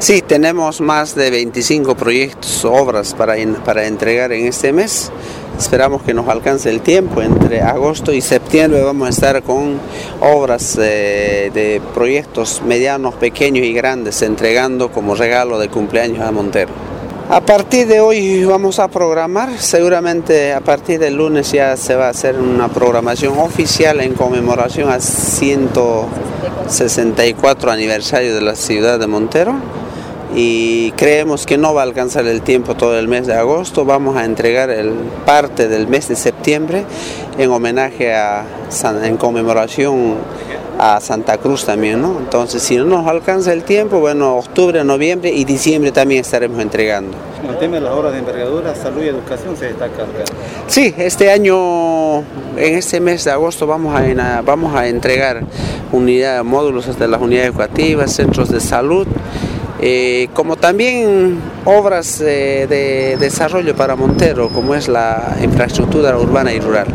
Sí, tenemos más de 25 proyectos, obras para, para entregar en este mes. Esperamos que nos alcance el tiempo. Entre agosto y septiembre vamos a estar con obras eh, de proyectos medianos, pequeños y grandes, entregando como regalo de cumpleaños a Montero. A partir de hoy vamos a programar, seguramente a partir del lunes ya se va a hacer una programación oficial en conmemoración al 164 aniversario de la ciudad de Montero y creemos que no va a alcanzar el tiempo todo el mes de agosto, vamos a entregar el parte del mes de septiembre en homenaje a, en conmemoración a Santa Cruz también, ¿no? Entonces, si no nos alcanza el tiempo, bueno, octubre, noviembre y diciembre también estaremos entregando. El tema de las obras de envergadura, salud y educación se destaca. Sí, este año, en este mes de agosto, vamos a, vamos a entregar unidades, módulos de las unidades educativas, centros de salud, eh, como también obras eh, de desarrollo para Montero, como es la infraestructura urbana y rural.